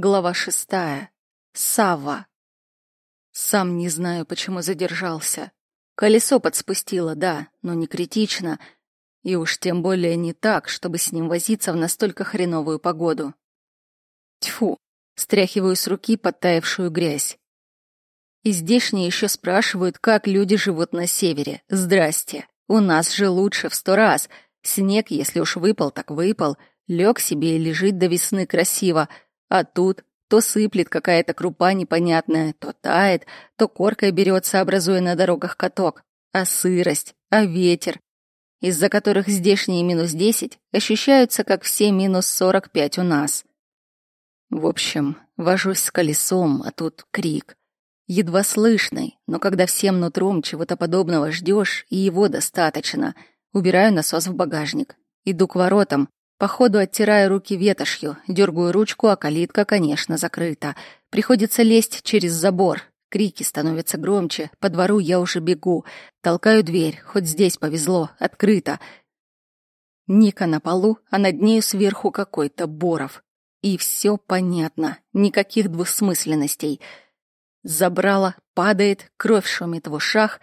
Глава шестая. Сава. Сам не знаю, почему задержался. Колесо подспустило, да, но не критично. И уж тем более не так, чтобы с ним возиться в настолько хреновую погоду. Тьфу, стряхиваю с руки подтаявшую грязь. И здешние еще спрашивают, как люди живут на севере. Здрасте. У нас же лучше в сто раз. Снег, если уж выпал, так выпал. Лег себе и лежит до весны красиво — а тут то сыплет какая-то крупа непонятная, то тает, то коркой берется, образуя на дорогах каток. А сырость, а ветер, из-за которых здешние минус десять ощущаются как все минус сорок пять у нас. В общем, вожусь с колесом, а тут крик. Едва слышный, но когда всем нутром чего-то подобного ждешь, и его достаточно. Убираю насос в багажник. Иду к воротам, Походу оттираю руки ветошью, дергаю ручку, а калитка, конечно, закрыта. Приходится лезть через забор. Крики становятся громче, по двору я уже бегу. Толкаю дверь, хоть здесь повезло, открыто. Ника на полу, а над нею сверху какой-то Боров. И все понятно, никаких двусмысленностей. Забрала, падает, кровь шумит в ушах.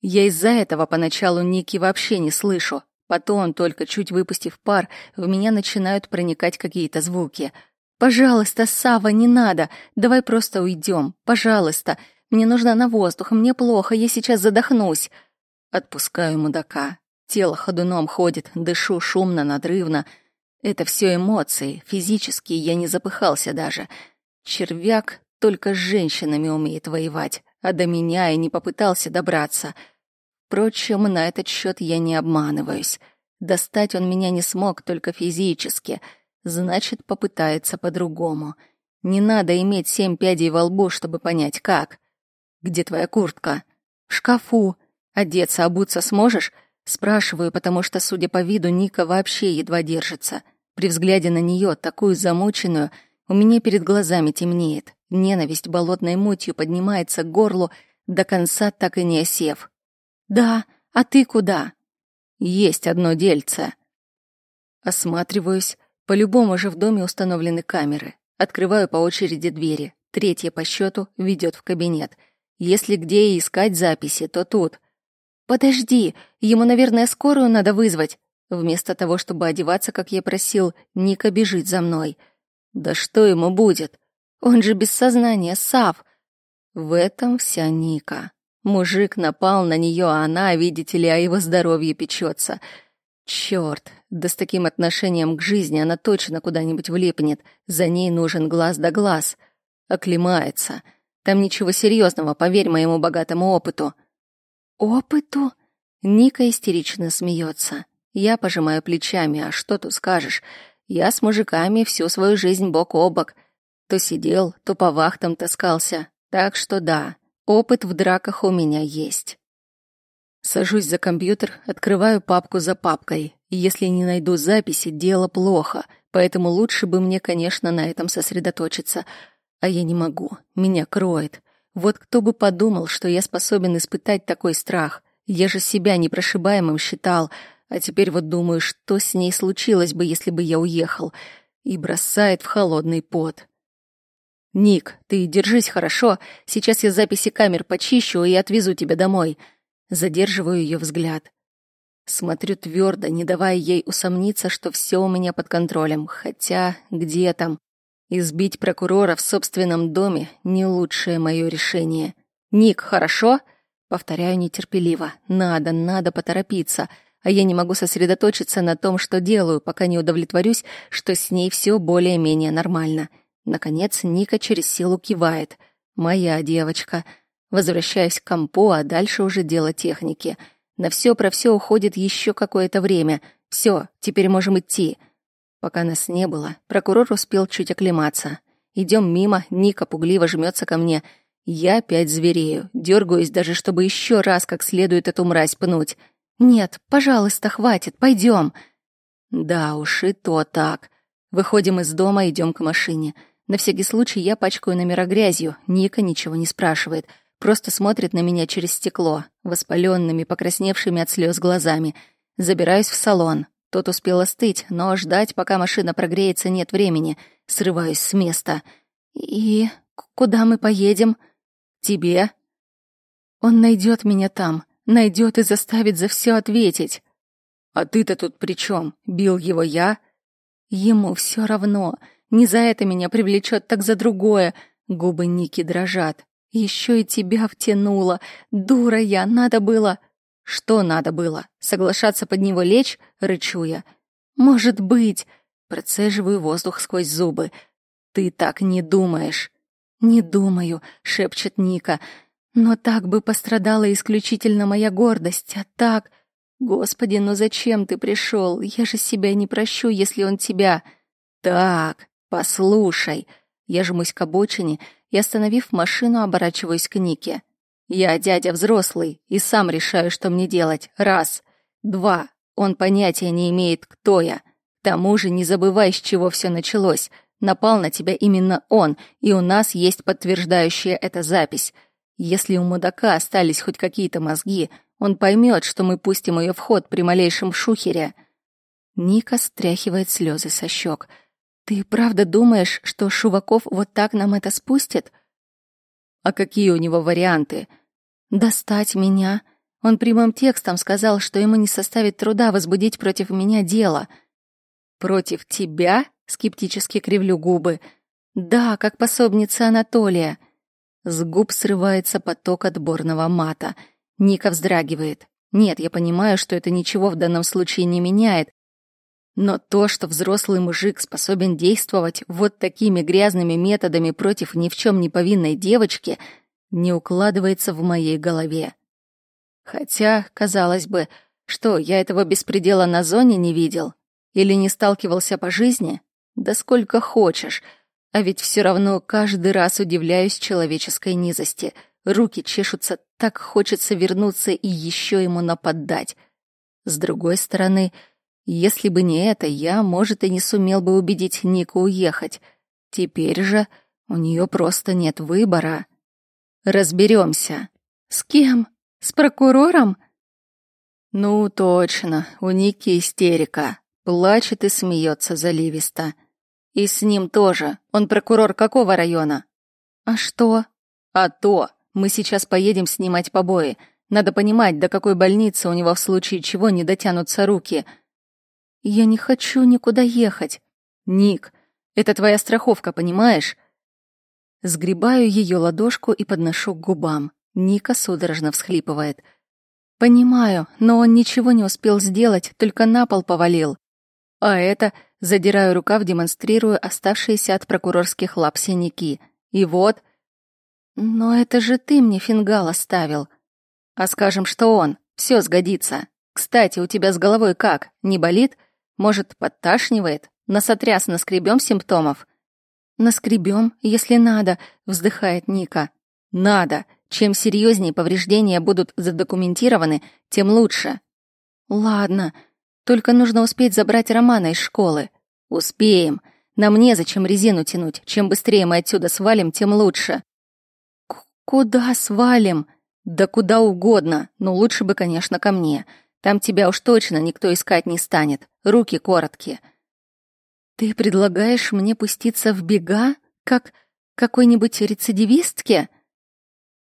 Я из-за этого поначалу Ники вообще не слышу, Потом, только чуть выпустив пар, в меня начинают проникать какие-то звуки. «Пожалуйста, Сава, не надо! Давай просто уйдем! Пожалуйста! Мне нужно на воздух, мне плохо, я сейчас задохнусь!» Отпускаю мудака. Тело ходуном ходит, дышу шумно, надрывно. Это все эмоции, физические, я не запыхался даже. Червяк только с женщинами умеет воевать, а до меня и не попытался добраться — Впрочем, на этот счет я не обманываюсь. Достать он меня не смог только физически, значит, попытается по-другому. Не надо иметь семь пядей во лбу, чтобы понять, как. «Где твоя куртка?» «В шкафу. Одеться, обуться сможешь?» Спрашиваю, потому что, судя по виду, Ника вообще едва держится. При взгляде на нее, такую замученную, у меня перед глазами темнеет. Ненависть болотной мутью поднимается к горлу, до конца так и не осев. «Да, а ты куда?» «Есть одно дельце». Осматриваюсь. По-любому же в доме установлены камеры. Открываю по очереди двери. Третья по счету ведет в кабинет. Если где и искать записи, то тут. «Подожди, ему, наверное, скорую надо вызвать». Вместо того, чтобы одеваться, как я просил, Ника бежит за мной. «Да что ему будет? Он же без сознания, Сав!» В этом вся Ника. Мужик напал на нее, а она, видите ли, о его здоровье печется. Черт, да с таким отношением к жизни она точно куда-нибудь влипнет. За ней нужен глаз да глаз. Оклемается. Там ничего серьезного, поверь моему богатому опыту. Опыту? Ника истерично смеется. Я пожимаю плечами, а что тут скажешь? Я с мужиками всю свою жизнь бок о бок. То сидел, то по вахтам таскался. Так что да, Опыт в драках у меня есть. Сажусь за компьютер, открываю папку за папкой. И если не найду записи, дело плохо. Поэтому лучше бы мне, конечно, на этом сосредоточиться. А я не могу. Меня кроет. Вот кто бы подумал, что я способен испытать такой страх. Я же себя непрошибаемым считал. А теперь вот думаю, что с ней случилось бы, если бы я уехал. И бросает в холодный пот. «Ник, ты держись хорошо. Сейчас я записи камер почищу и отвезу тебя домой». Задерживаю ее взгляд. Смотрю твердо, не давая ей усомниться, что все у меня под контролем. Хотя, где там? Избить прокурора в собственном доме — не лучшее мое решение. «Ник, хорошо?» Повторяю нетерпеливо. «Надо, надо поторопиться» а я не могу сосредоточиться на том, что делаю, пока не удовлетворюсь, что с ней все более-менее нормально. Наконец Ника через силу кивает. «Моя девочка». Возвращаюсь к компу, а дальше уже дело техники. На все про все уходит еще какое-то время. Все, теперь можем идти. Пока нас не было, прокурор успел чуть оклематься. Идем мимо, Ника пугливо жмется ко мне. Я опять зверею, дергаюсь даже, чтобы еще раз как следует эту мразь пнуть. «Нет, пожалуйста, хватит, пойдем. Да уж, и то так. Выходим из дома, идем к машине. На всякий случай я пачкаю номера грязью, Ника ничего не спрашивает, просто смотрит на меня через стекло, воспаленными, покрасневшими от слез глазами. Забираюсь в салон. Тот успел остыть, но ждать, пока машина прогреется, нет времени. Срываюсь с места. И куда мы поедем? Тебе. Он найдет меня там, найдет и заставит за все ответить. А ты-то тут при чем? Бил его я? Ему все равно. Не за это меня привлечет, так за другое. Губы Ники дрожат. Еще и тебя втянула. Дура я, надо было... Что надо было? Соглашаться под него лечь? Рычу я. Может быть. Процеживаю воздух сквозь зубы. Ты так не думаешь. Не думаю, шепчет Ника. Но так бы пострадала исключительно моя гордость, а так... Господи, ну зачем ты пришел? Я же себя не прощу, если он тебя... Так, послушай. Я жмусь к обочине и, остановив машину, оборачиваюсь к Нике. Я дядя взрослый и сам решаю, что мне делать. Раз. Два. Он понятия не имеет, кто я. К тому же не забывай, с чего все началось. Напал на тебя именно он, и у нас есть подтверждающая эта запись. Если у мудака остались хоть какие-то мозги, он поймет, что мы пустим ее в ход при малейшем шухере. Ника стряхивает слезы со щек. Ты правда думаешь, что Шуваков вот так нам это спустит? А какие у него варианты? Достать меня. Он прямым текстом сказал, что ему не составит труда возбудить против меня дело. Против тебя? Скептически кривлю губы. Да, как пособница Анатолия. С губ срывается поток отборного мата. Ника вздрагивает. Нет, я понимаю, что это ничего в данном случае не меняет. Но то, что взрослый мужик способен действовать вот такими грязными методами против ни в чем не повинной девочки, не укладывается в моей голове. Хотя, казалось бы, что, я этого беспредела на зоне не видел? Или не сталкивался по жизни? Да сколько хочешь — а ведь все равно каждый раз удивляюсь человеческой низости. Руки чешутся, так хочется вернуться и еще ему нападать. С другой стороны, если бы не это, я, может, и не сумел бы убедить Нику уехать. Теперь же у нее просто нет выбора. Разберемся. С кем? С прокурором? Ну, точно, у Ники истерика. Плачет и смеется заливисто. И с ним тоже. Он прокурор какого района? А что? А то. Мы сейчас поедем снимать побои. Надо понимать, до какой больницы у него в случае чего не дотянутся руки. Я не хочу никуда ехать. Ник, это твоя страховка, понимаешь? Сгребаю ее ладошку и подношу к губам. Ника судорожно всхлипывает. Понимаю, но он ничего не успел сделать, только на пол повалил. А это Задираю рукав, демонстрируя оставшиеся от прокурорских лап синяки. И вот... Но это же ты мне фингал оставил. А скажем, что он. Все сгодится. Кстати, у тебя с головой как? Не болит? Может, подташнивает? Насотряс наскребем симптомов? Наскребем, если надо, вздыхает Ника. Надо. Чем серьезнее повреждения будут задокументированы, тем лучше. Ладно, только нужно успеть забрать Романа из школы. Успеем. Нам незачем резину тянуть. Чем быстрее мы отсюда свалим, тем лучше. К куда свалим? Да куда угодно. Но лучше бы, конечно, ко мне. Там тебя уж точно никто искать не станет. Руки короткие. Ты предлагаешь мне пуститься в бега, как какой-нибудь рецидивистке?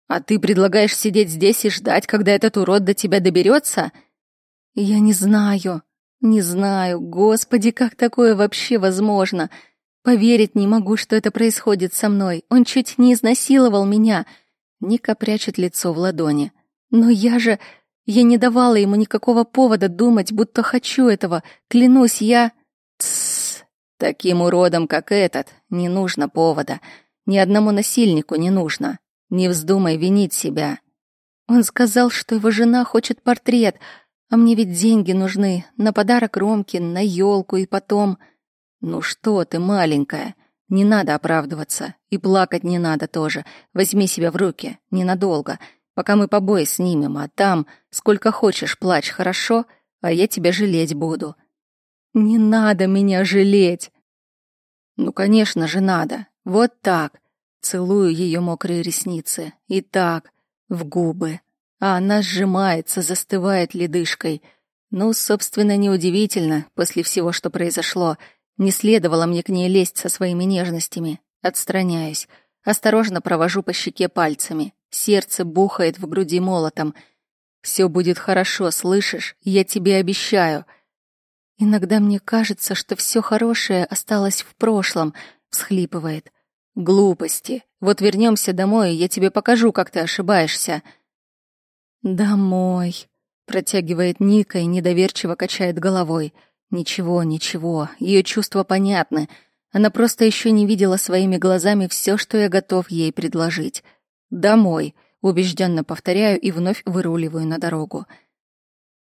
А ты предлагаешь сидеть здесь и ждать, когда этот урод до тебя доберется? Я не знаю. Не знаю, господи, как такое вообще возможно? Поверить не могу, что это происходит со мной. Он чуть не изнасиловал меня. Ника прячет лицо в ладони. Но я же... Я не давала ему никакого повода думать, будто хочу этого. Клянусь, я... Тссс. Таким уродом, как этот, не нужно повода. Ни одному насильнику не нужно. Не вздумай винить себя. Он сказал, что его жена хочет портрет, а мне ведь деньги нужны на подарок Ромке, на елку и потом... Ну что ты, маленькая, не надо оправдываться. И плакать не надо тоже. Возьми себя в руки, ненадолго, пока мы побои снимем, а там сколько хочешь плачь, хорошо? А я тебя жалеть буду. Не надо меня жалеть. Ну, конечно же, надо. Вот так. Целую ее мокрые ресницы. И так, в губы а она сжимается, застывает ледышкой. Ну, собственно, неудивительно, после всего, что произошло. Не следовало мне к ней лезть со своими нежностями. Отстраняюсь. Осторожно провожу по щеке пальцами. Сердце бухает в груди молотом. Все будет хорошо, слышишь? Я тебе обещаю. Иногда мне кажется, что все хорошее осталось в прошлом, всхлипывает. Глупости. Вот вернемся домой, и я тебе покажу, как ты ошибаешься. Домой, протягивает Ника и недоверчиво качает головой. Ничего, ничего, ее чувства понятны. Она просто еще не видела своими глазами все, что я готов ей предложить. «Домой», — убежденно повторяю и вновь выруливаю на дорогу.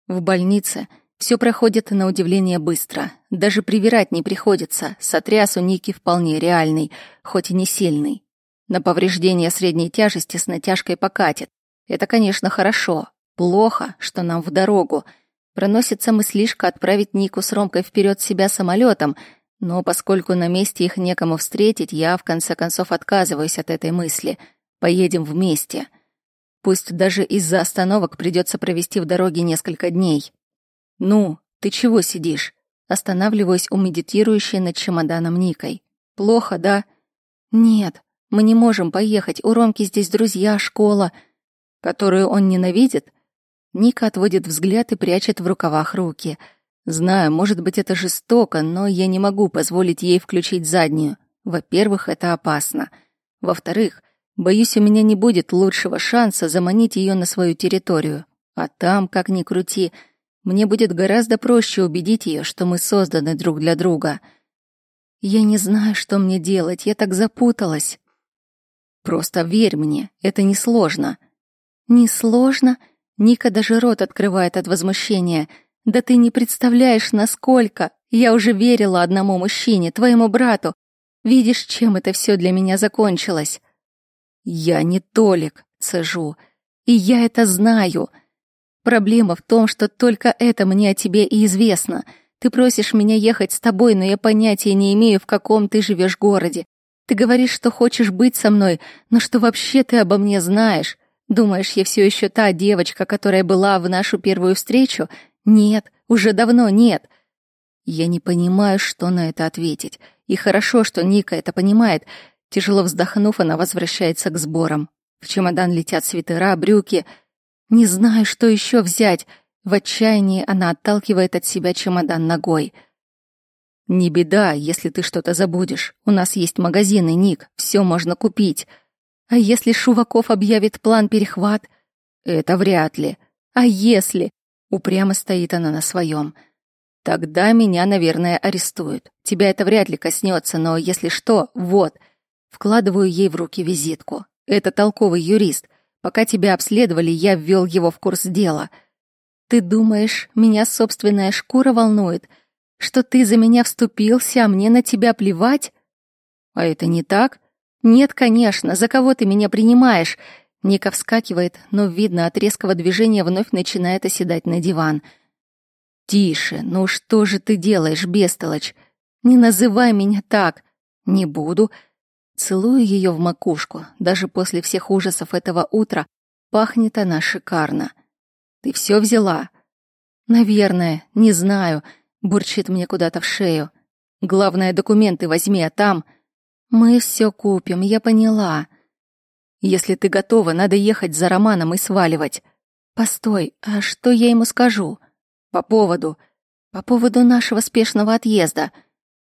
В больнице все проходит на удивление быстро. Даже привирать не приходится. Сотряс у Ники вполне реальный, хоть и не сильный. На повреждение средней тяжести с натяжкой покатит. Это, конечно, хорошо. Плохо, что нам в дорогу. Проносится мыслишка отправить Нику с Ромкой вперед себя самолетом — но поскольку на месте их некому встретить, я в конце концов отказываюсь от этой мысли. Поедем вместе. Пусть даже из-за остановок придется провести в дороге несколько дней. Ну, ты чего сидишь? Останавливаюсь у медитирующей над чемоданом Никой. Плохо, да? Нет, мы не можем поехать. У Ромки здесь друзья, школа, которую он ненавидит. Ника отводит взгляд и прячет в рукавах руки — Знаю, может быть, это жестоко, но я не могу позволить ей включить заднюю. Во-первых, это опасно. Во-вторых, боюсь, у меня не будет лучшего шанса заманить ее на свою территорию. А там, как ни крути, мне будет гораздо проще убедить ее, что мы созданы друг для друга. Я не знаю, что мне делать, я так запуталась. Просто верь мне, это несложно. Несложно? Ника даже рот открывает от возмущения — да ты не представляешь, насколько. Я уже верила одному мужчине, твоему брату. Видишь, чем это все для меня закончилось? Я не Толик, цежу. И я это знаю. Проблема в том, что только это мне о тебе и известно. Ты просишь меня ехать с тобой, но я понятия не имею, в каком ты живешь городе. Ты говоришь, что хочешь быть со мной, но что вообще ты обо мне знаешь? Думаешь, я все еще та девочка, которая была в нашу первую встречу? Нет, уже давно нет. Я не понимаю, что на это ответить. И хорошо, что Ника это понимает. Тяжело вздохнув, она возвращается к сборам. В чемодан летят свитера, брюки. Не знаю, что еще взять. В отчаянии она отталкивает от себя чемодан ногой. «Не беда, если ты что-то забудешь. У нас есть магазины, Ник, все можно купить. А если Шуваков объявит план перехват? Это вряд ли. А если? Упрямо стоит она на своем. Тогда меня, наверное, арестуют. Тебя это вряд ли коснется, но если что, вот. Вкладываю ей в руки визитку. Это толковый юрист. Пока тебя обследовали, я ввел его в курс дела. Ты думаешь, меня собственная шкура волнует? Что ты за меня вступился, а мне на тебя плевать? А это не так? Нет, конечно, за кого ты меня принимаешь? Ника вскакивает, но, видно, от резкого движения вновь начинает оседать на диван. «Тише, ну что же ты делаешь, бестолочь? Не называй меня так!» «Не буду». Целую ее в макушку. Даже после всех ужасов этого утра пахнет она шикарно. «Ты все взяла?» «Наверное, не знаю», — бурчит мне куда-то в шею. «Главное, документы возьми, а там...» «Мы все купим, я поняла». Если ты готова, надо ехать за Романом и сваливать. Постой, а что я ему скажу? По поводу... По поводу нашего спешного отъезда.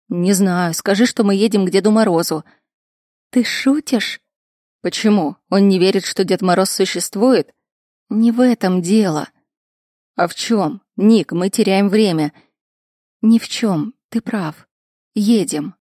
Не знаю, скажи, что мы едем к Деду Морозу. Ты шутишь? Почему? Он не верит, что Дед Мороз существует? Не в этом дело. А в чем? Ник, мы теряем время. Ни в чем, ты прав. Едем.